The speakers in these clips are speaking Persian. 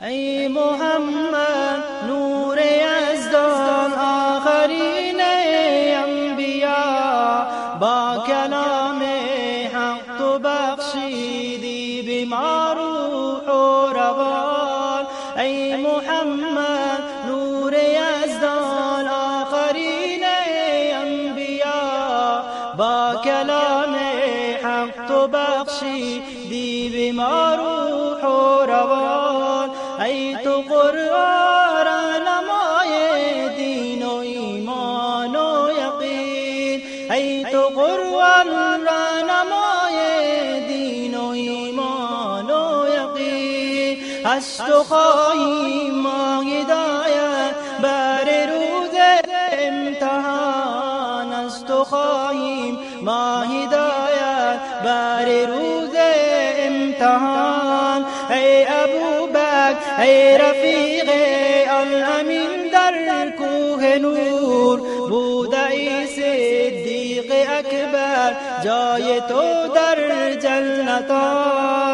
ای محمد نور یزدان آخرین انبیا. با کلام حق تو بخشیدی بیمار و روان. ای محمد نور یزدان آخرین انبیا. با کلام حق تو بخشیدی بیمار ای تو قرآن نمای دین و ایمان و یقین. از تو خواهیم ما بر روز امتحان. از تو خواهیم ما بر روز امتحان. ای ابو بک ای رفیق الامین در کوه نور بود ای جای تو در جنتان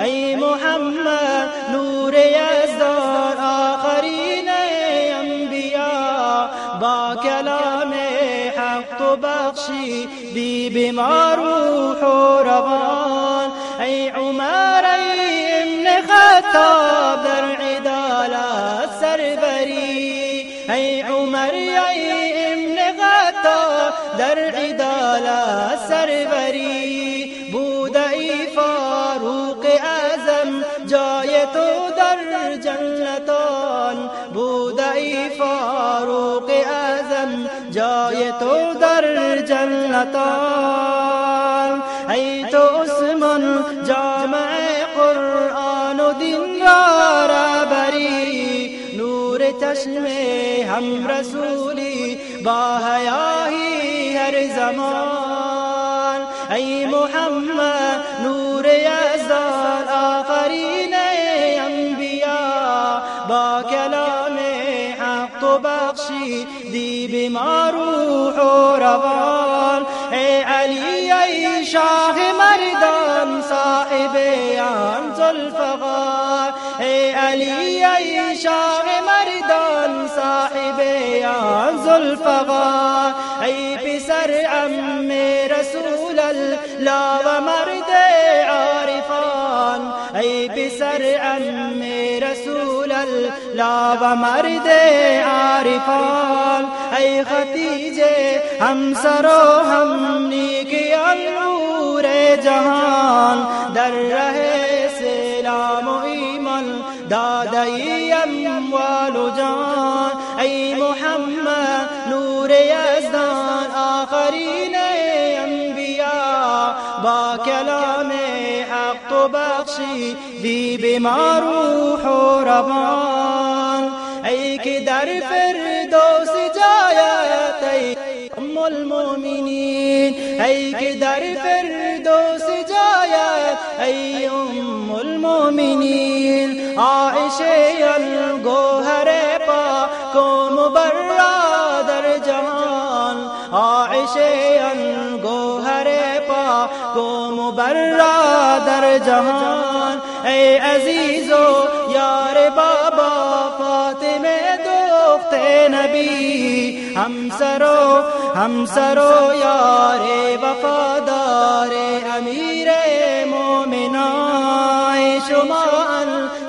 ای محمد نور یزدان آخرین انبیا با کلام حق تو بخشی دی بیمار روح و روان ای عمر ای ابن خطاب در عدالت سربری ای عمر ای ابن خطاب در عدالت سربری بود ای فاروق اعظم جای تو در جنتان. بود ای فاروق اعظم جای تو در جنتان. ای تو عثمان جامع قرآن و دین را ربری نور چشم هم رسولی با حیاهی هر زمان. ای محمد نور یزدان آخرین انبیا با کلام حق تو بخشی دی بیمار روح و روان. ای علی ای شاه مردان صاحب آن زلفقار ای علی ای شاه مردان صاحب آن زلفقار پسر عم رسول الله و مرد عارفان. ای پسر عم رسول الله و مرد عارفان. ای ختیجه همسر و هم نیکیان نور جهان. در ره سلام و ایمان دادی اموال و جان. ای محمد نور یزدان. حق تو بخشی دی و روان ای که در فردوس جایت ای أم المؤمنین ای که فردوس جایت ای أم المؤمنین عائشة الگوهر پاک و مبرا در جهان. عائشة मुबर्रा दर जहान ए अजीजो यार बाबा फातिमे दोखते नबी हम सरो हम सरो यारे वफादारे अमीर मोमिनाए शुमान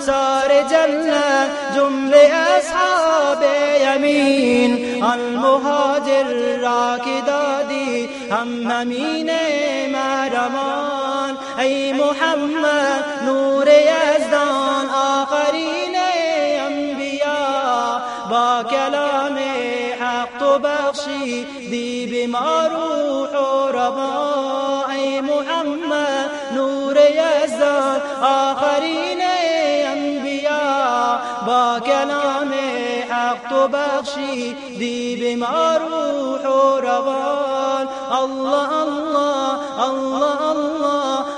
सारे जन्नत, जुमले असाबे अमीन अल मुहाजिर राकी दादी हम अमीने मरमा ای محمد نور یزدان آخرین انبیا. با کلام حق تو بخشی دی بیمار روح و روا. ای محمد نور یزدان آخرین انبیا. با کلام حق تو بخشی دی بیمار روح و روان الله الله الله الله.